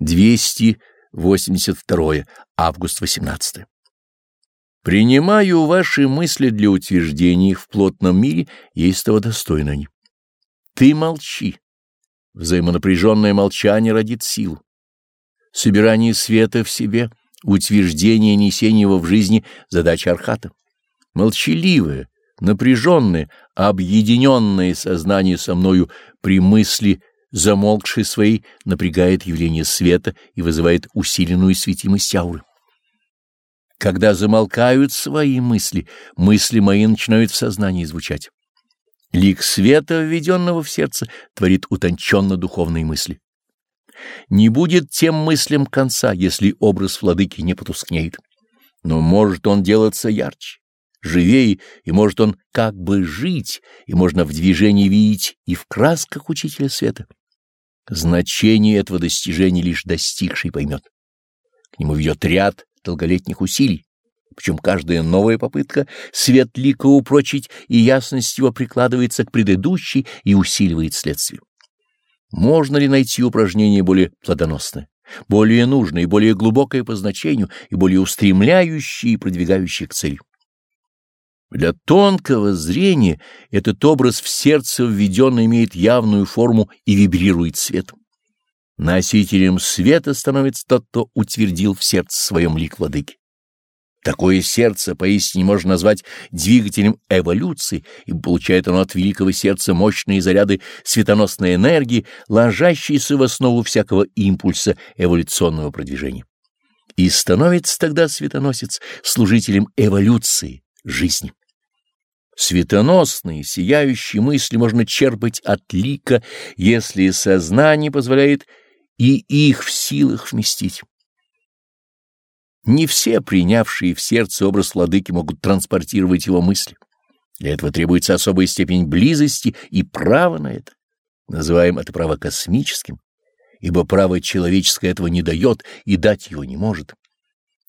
282 август 18. Принимаю ваши мысли для утверждения их в плотном мире, есть того достойны они. Ты молчи. Взаимонапряженное молчание родит силу. Собирание света в себе, утверждение несение его в жизни — задача архата. Молчаливое, напряженное, объединенное сознание со мною при мысли — замолкший своей, напрягает явление света и вызывает усиленную светимость ауры. Когда замолкают свои мысли, мысли мои начинают в сознании звучать. Лик света, введенного в сердце, творит утонченно духовные мысли. Не будет тем мыслям конца, если образ владыки не потускнеет. Но может он делаться ярче, живее, и может он как бы жить, и можно в движении видеть и в красках учителя света. Значение этого достижения лишь достигший поймет. К нему ведет ряд долголетних усилий, причем каждая новая попытка свет лика упрочить и ясность его прикладывается к предыдущей и усиливает следствие. Можно ли найти упражнение более плодоносное, более нужное и более глубокое по значению и более устремляющее и продвигающее к цели? Для тонкого зрения этот образ в сердце введенный имеет явную форму и вибрирует светом. Носителем света становится тот, кто утвердил в сердце своем лик владыки. Такое сердце поистине можно назвать двигателем эволюции, и получает оно от великого сердца мощные заряды светоносной энергии, ложащиеся в основу всякого импульса эволюционного продвижения. И становится тогда светоносец служителем эволюции жизни. Светоносные, сияющие мысли можно черпать от лика, если сознание позволяет и их в силах вместить. Не все принявшие в сердце образ владыки могут транспортировать его мысли. Для этого требуется особая степень близости и право на это. Называем это право космическим, ибо право человеческое этого не дает и дать его не может.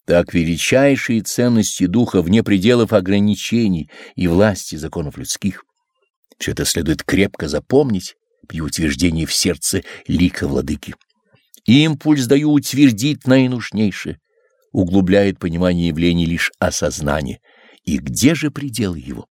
Так величайшие ценности духа вне пределов ограничений и власти законов людских. Все это следует крепко запомнить при утверждении в сердце лика владыки. Импульс даю утвердить наинужнейшее, углубляет понимание явлений лишь осознание. И где же пределы его?